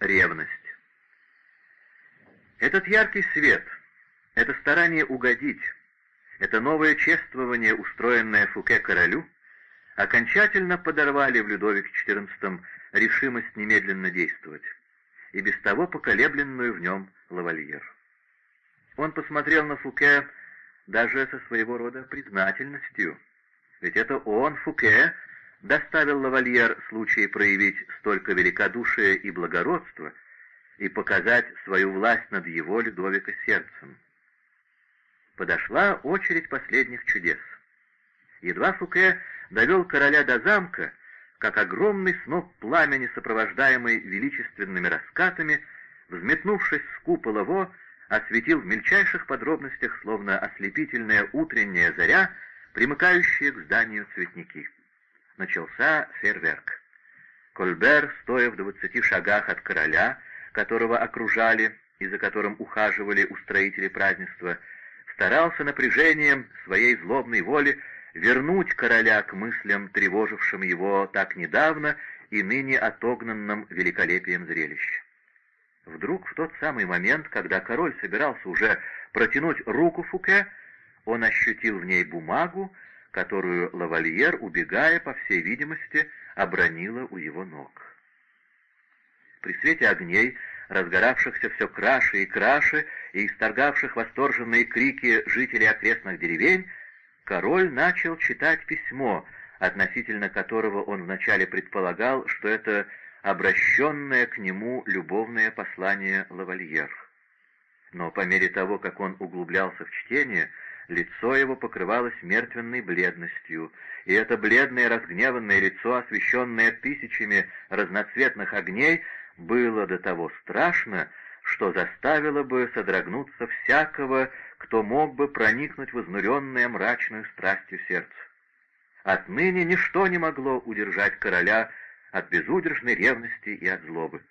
Ревность. Этот яркий свет, это старание угодить, это новое чествование, устроенное Фуке королю, окончательно подорвали в Людовике XIV решимость немедленно действовать, и без того поколебленную в нем лавальер. Он посмотрел на Фуке даже со своего рода признательностью, ведь это он, Фуке, доставил лавальер случай проявить столько великодушия и благородства и показать свою власть над его Людовика сердцем. Подошла очередь последних чудес. Едва Фуке довел короля до замка, как огромный сноп пламени, сопровождаемый величественными раскатами, взметнувшись с купола Во, осветил в мельчайших подробностях, словно ослепительная утренняя заря, примыкающие к зданию цветники начался фейерверк. Кольбер, стоя в двадцати шагах от короля, которого окружали и за которым ухаживали устроители празднества, старался напряжением своей злобной воли вернуть короля к мыслям, тревожившим его так недавно и ныне отогнанным великолепием зрелища. Вдруг в тот самый момент, когда король собирался уже протянуть руку Фуке, он ощутил в ней бумагу, которую лавальер, убегая, по всей видимости, обронила у его ног. При свете огней, разгоравшихся все краше и краше и исторгавших восторженные крики жителей окрестных деревень, король начал читать письмо, относительно которого он вначале предполагал, что это обращенное к нему любовное послание лавальер. Но по мере того, как он углублялся в чтение, Лицо его покрывалось мертвенной бледностью, и это бледное разгневанное лицо, освещенное тысячами разноцветных огней, было до того страшно, что заставило бы содрогнуться всякого, кто мог бы проникнуть в изнуренное мрачную страстью сердце. Отныне ничто не могло удержать короля от безудержной ревности и от злобы.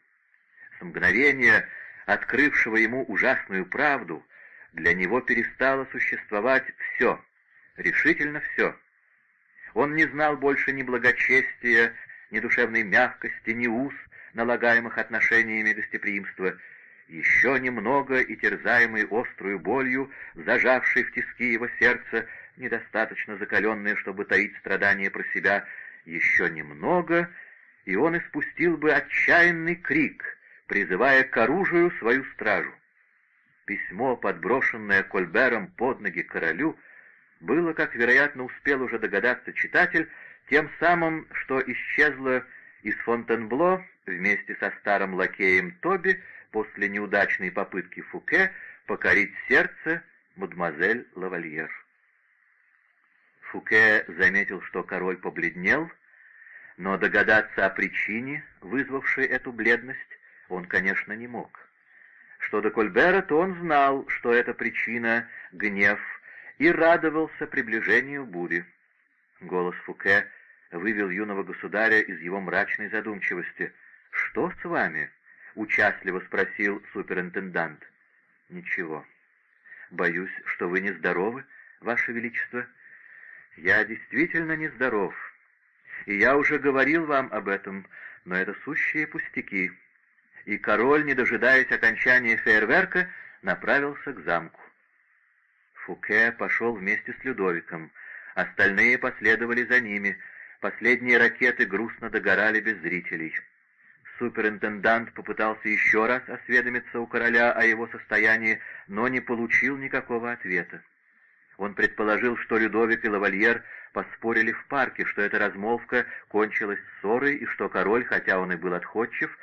С мгновения, открывшего ему ужасную правду, для него перестало существовать все, решительно все. Он не знал больше ни благочестия, ни душевной мягкости, ни уз, налагаемых отношениями гостеприимства. Еще немного и терзаемый острую болью, зажавший в тиски его сердце, недостаточно закаленное, чтобы таить страдания про себя, еще немного, и он испустил бы отчаянный крик, призывая к оружию свою стражу. Письмо, подброшенное Кольбером под ноги королю, было, как, вероятно, успел уже догадаться читатель, тем самым, что исчезло из Фонтенбло вместе со старым лакеем Тоби после неудачной попытки Фуке покорить сердце мадемуазель Лавальер. Фуке заметил, что король побледнел, но догадаться о причине, вызвавшей эту бледность, он, конечно, не мог. Что до Кольбера, то он знал, что эта причина — гнев, и радовался приближению бури. Голос Фуке вывел юного государя из его мрачной задумчивости. «Что с вами?» — участливо спросил суперинтендант. «Ничего. Боюсь, что вы нездоровы, Ваше Величество». «Я действительно нездоров, и я уже говорил вам об этом, но это сущие пустяки» и король, не дожидаясь окончания фейерверка, направился к замку. Фуке пошел вместе с Людовиком, остальные последовали за ними, последние ракеты грустно догорали без зрителей. Суперинтендант попытался еще раз осведомиться у короля о его состоянии, но не получил никакого ответа. Он предположил, что Людовик и Лавальер поспорили в парке, что эта размолвка кончилась ссорой и что король, хотя он и был отходчив,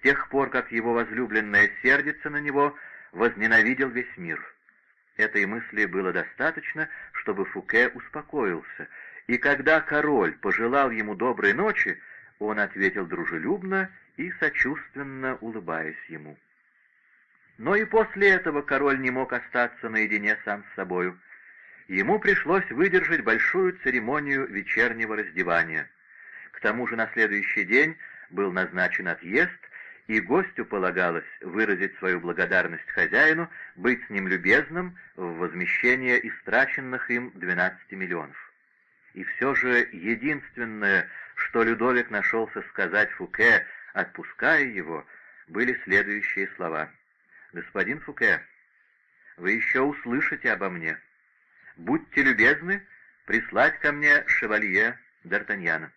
с тех пор, как его возлюбленная сердится на него, возненавидел весь мир. Этой мысли было достаточно, чтобы Фуке успокоился, и когда король пожелал ему доброй ночи, он ответил дружелюбно и сочувственно улыбаясь ему. Но и после этого король не мог остаться наедине сам с собою. Ему пришлось выдержать большую церемонию вечернего раздевания. К тому же на следующий день был назначен отъезд, и гостю полагалось выразить свою благодарность хозяину, быть с ним любезным в возмещение истраченных им 12 миллионов. И все же единственное, что Людовик нашелся сказать Фуке, отпуская его, были следующие слова. «Господин Фуке, вы еще услышите обо мне. Будьте любезны прислать ко мне шевалье Д'Артаньяна».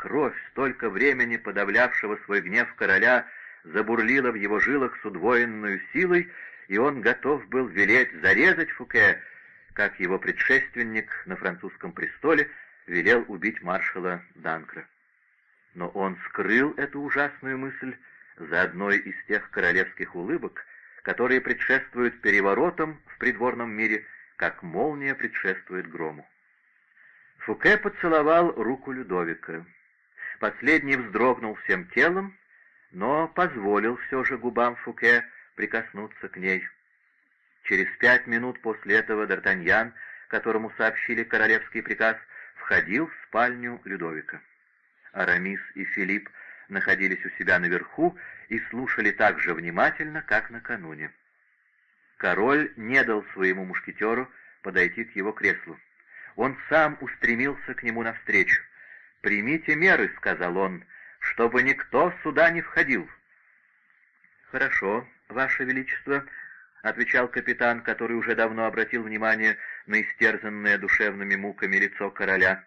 Кровь, столько времени подавлявшего свой гнев короля, забурлила в его жилах с удвоенной силой, и он готов был велеть зарезать Фуке, как его предшественник на французском престоле велел убить маршала Данкра. Но он скрыл эту ужасную мысль за одной из тех королевских улыбок, которые предшествуют переворотам в придворном мире, как молния предшествует грому. Фуке поцеловал руку Людовика. Последний вздрогнул всем телом, но позволил все же губам Фуке прикоснуться к ней. Через пять минут после этого Д'Артаньян, которому сообщили королевский приказ, входил в спальню Людовика. Арамис и Филипп находились у себя наверху и слушали так же внимательно, как накануне. Король не дал своему мушкетеру подойти к его креслу. Он сам устремился к нему навстречу. «Примите меры», — сказал он, — «чтобы никто сюда не входил». «Хорошо, Ваше Величество», — отвечал капитан, который уже давно обратил внимание на истерзанное душевными муками лицо короля.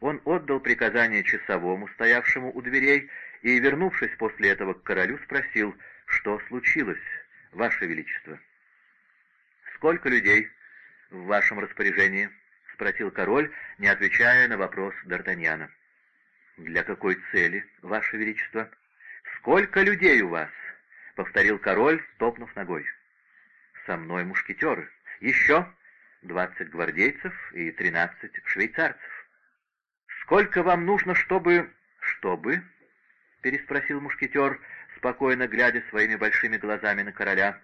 Он отдал приказание часовому, стоявшему у дверей, и, вернувшись после этого к королю, спросил, что случилось, Ваше Величество. «Сколько людей в вашем распоряжении?» Спросил король, не отвечая на вопрос Д'Артаньяна. «Для какой цели, Ваше Величество?» «Сколько людей у вас?» — повторил король, топнув ногой. «Со мной мушкетеры. Еще двадцать гвардейцев и тринадцать швейцарцев». «Сколько вам нужно, чтобы...» «Чтобы?» — переспросил мушкетер, спокойно глядя своими большими глазами на короля.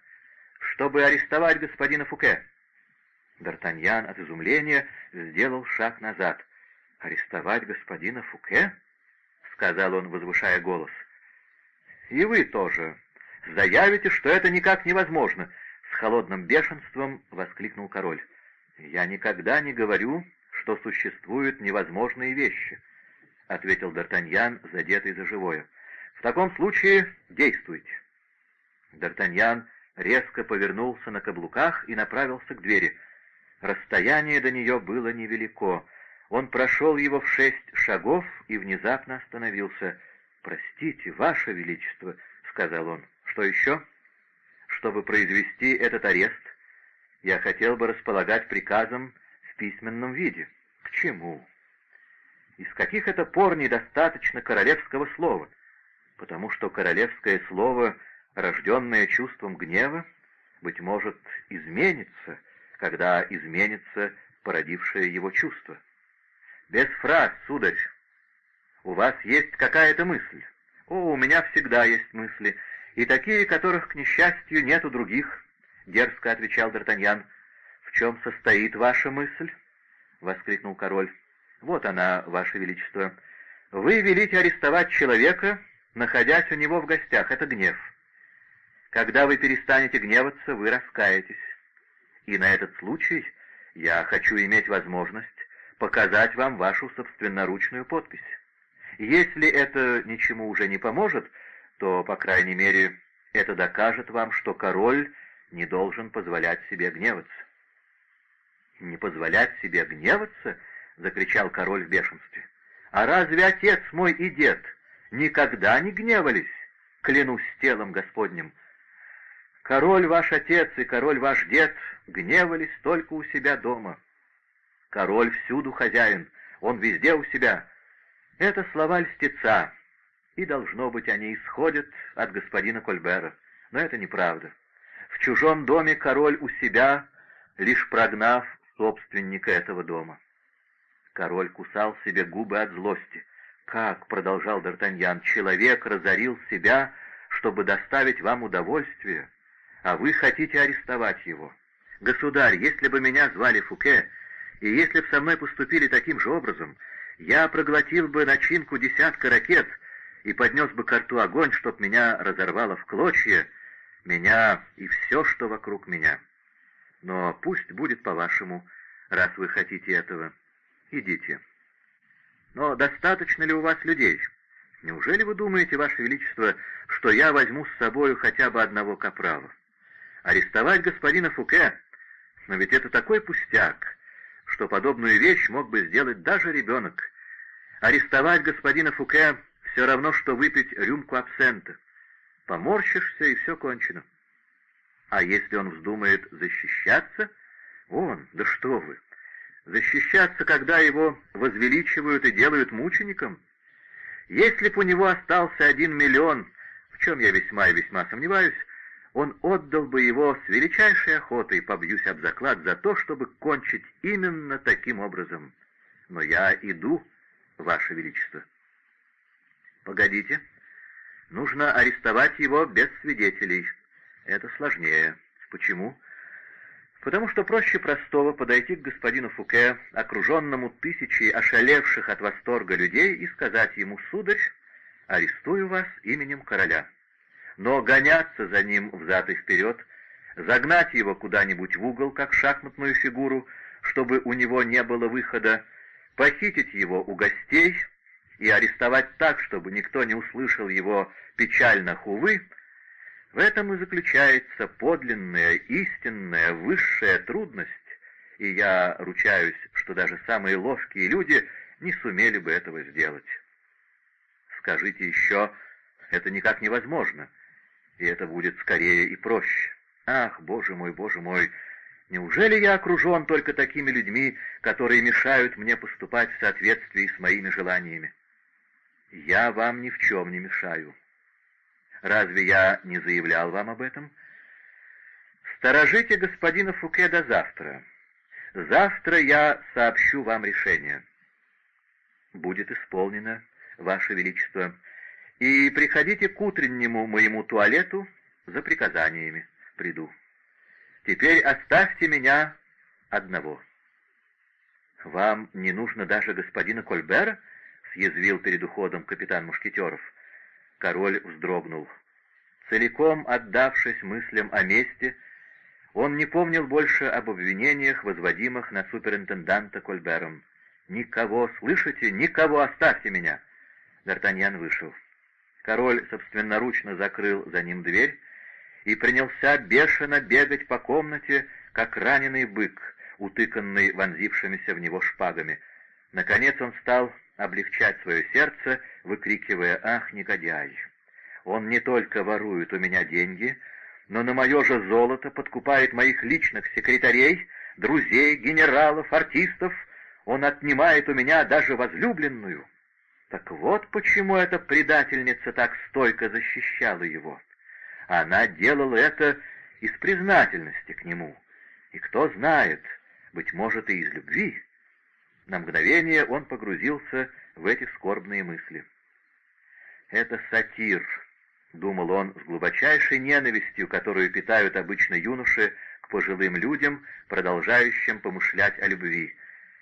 «Чтобы арестовать господина Фуке». Д'Артаньян от изумления сделал шаг назад. «Арестовать господина Фуке?» — сказал он, возвышая голос. «И вы тоже заявите, что это никак невозможно!» — с холодным бешенством воскликнул король. «Я никогда не говорю, что существуют невозможные вещи», — ответил Д'Артаньян, задетый за живое. «В таком случае действуйте». Д'Артаньян резко повернулся на каблуках и направился к двери. Расстояние до нее было невелико. Он прошел его в шесть шагов и внезапно остановился. «Простите, Ваше Величество», — сказал он. «Что еще?» «Чтобы произвести этот арест, я хотел бы располагать приказом в письменном виде». «К чему?» «Из каких это пор недостаточно королевского слова?» «Потому что королевское слово, рожденное чувством гнева, быть может, изменится» когда изменится породившее его чувство. Без фраз, сударь. У вас есть какая-то мысль? О, у меня всегда есть мысли, и такие, которых, к несчастью, нет у других, — дерзко отвечал Д'Артаньян. В чем состоит ваша мысль? — воскликнул король. Вот она, ваше величество. Вы велите арестовать человека, находясь у него в гостях. Это гнев. Когда вы перестанете гневаться, вы раскаетесь. И на этот случай я хочу иметь возможность показать вам вашу собственноручную подпись. Если это ничему уже не поможет, то, по крайней мере, это докажет вам, что король не должен позволять себе гневаться. «Не позволять себе гневаться?» — закричал король в бешенстве. «А разве отец мой и дед никогда не гневались? Клянусь телом Господним!» Король ваш отец и король ваш дед гневались только у себя дома. Король всюду хозяин, он везде у себя. Это слова льстеца, и, должно быть, они исходят от господина Кольбера. Но это неправда. В чужом доме король у себя, лишь прогнав собственника этого дома. Король кусал себе губы от злости. «Как?» — продолжал Д'Артаньян. «Человек разорил себя, чтобы доставить вам удовольствие» а вы хотите арестовать его. Государь, если бы меня звали Фуке, и если бы со мной поступили таким же образом, я проглотил бы начинку десятка ракет и поднес бы к рту огонь, чтоб меня разорвало в клочья, меня и все, что вокруг меня. Но пусть будет по-вашему, раз вы хотите этого. Идите. Но достаточно ли у вас людей? Неужели вы думаете, Ваше Величество, что я возьму с собою хотя бы одного капрала? Арестовать господина Фуке, но ведь это такой пустяк, что подобную вещь мог бы сделать даже ребенок. Арестовать господина Фуке все равно, что выпить рюмку абсента. Поморщишься, и все кончено. А если он вздумает защищаться? Он, да что вы! Защищаться, когда его возвеличивают и делают мучеником? Если б у него остался один миллион, в чем я весьма и весьма сомневаюсь, он отдал бы его с величайшей охотой, побьюсь об заклад, за то, чтобы кончить именно таким образом. Но я иду, Ваше Величество. Погодите, нужно арестовать его без свидетелей. Это сложнее. Почему? Потому что проще простого подойти к господину Фуке, окруженному тысячей ошалевших от восторга людей, и сказать ему, «Сударь, арестую вас именем короля». Но гоняться за ним взад и вперед, загнать его куда-нибудь в угол, как шахматную фигуру, чтобы у него не было выхода, похитить его у гостей и арестовать так, чтобы никто не услышал его печальных увы, в этом и заключается подлинная, истинная, высшая трудность, и я ручаюсь, что даже самые ловкие люди не сумели бы этого сделать. Скажите еще, это никак невозможно, и это будет скорее и проще. Ах, боже мой, боже мой, неужели я окружен только такими людьми, которые мешают мне поступать в соответствии с моими желаниями? Я вам ни в чем не мешаю. Разве я не заявлял вам об этом? Сторожите господина Фуке до завтра. Завтра я сообщу вам решение. Будет исполнено, Ваше Величество. И приходите к утреннему моему туалету за приказаниями. Приду. Теперь оставьте меня одного. Вам не нужно даже господина Кольбера? Съязвил перед уходом капитан Мушкетеров. Король вздрогнул. Целиком отдавшись мыслям о мести, он не помнил больше об обвинениях, возводимых на суперинтенданта Кольбером. «Никого, слышите? Никого! Оставьте меня!» Д'Артаньян вышел. Король собственноручно закрыл за ним дверь и принялся бешено бегать по комнате, как раненый бык, утыканный вонзившимися в него шпагами. Наконец он стал облегчать свое сердце, выкрикивая «Ах, негодяй! Он не только ворует у меня деньги, но на мое же золото подкупает моих личных секретарей, друзей, генералов, артистов. Он отнимает у меня даже возлюбленную. Так вот почему эта предательница так стойко защищала его. Она делала это из признательности к нему. И кто знает, быть может, и из любви. На мгновение он погрузился в эти скорбные мысли. «Это сатир», — думал он с глубочайшей ненавистью, которую питают обычно юноши к пожилым людям, продолжающим помышлять о любви.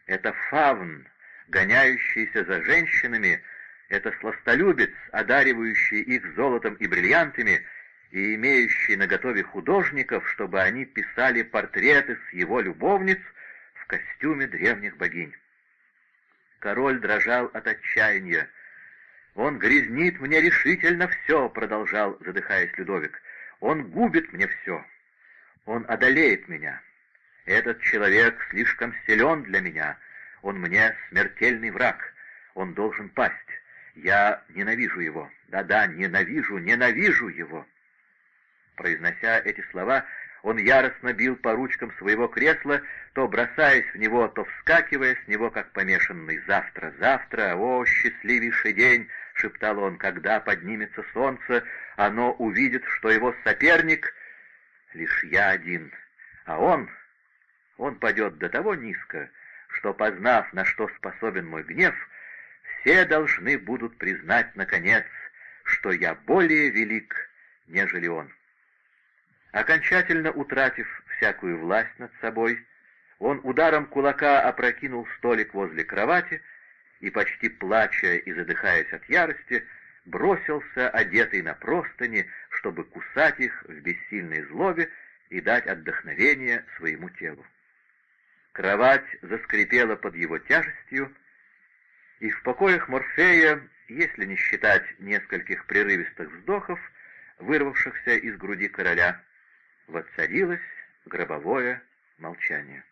«Это фавн, гоняющийся за женщинами, это сластолюбец, одаривающий их золотом и бриллиантами, и имеющий наготове художников, чтобы они писали портреты с его любовниц в костюме древних богинь. Король дрожал от отчаяния. «Он грязнит мне решительно все», — продолжал, задыхаясь Людовик. «Он губит мне все. Он одолеет меня. Этот человек слишком силен для меня. Он мне смертельный враг. Он должен пасть. Я ненавижу его. Да-да, ненавижу, ненавижу его». Произнося эти слова, он яростно бил по ручкам своего кресла, то бросаясь в него, то вскакивая с него, как помешанный. «Завтра, завтра, о, счастливейший день!» — шептал он. «Когда поднимется солнце, оно увидит, что его соперник — лишь я один, а он, он падет до того низко, что, познав, на что способен мой гнев, все должны будут признать, наконец, что я более велик, нежели он». Окончательно утратив всякую власть над собой, он ударом кулака опрокинул столик возле кровати и, почти плача и задыхаясь от ярости, бросился, одетый на простыни, чтобы кусать их в бессильной злобе и дать отдохновение своему телу. Кровать заскрипела под его тяжестью, и в покоях Морфея если не считать нескольких прерывистых вздохов, вырвавшихся из груди короля, воцарилось гробовое молчание.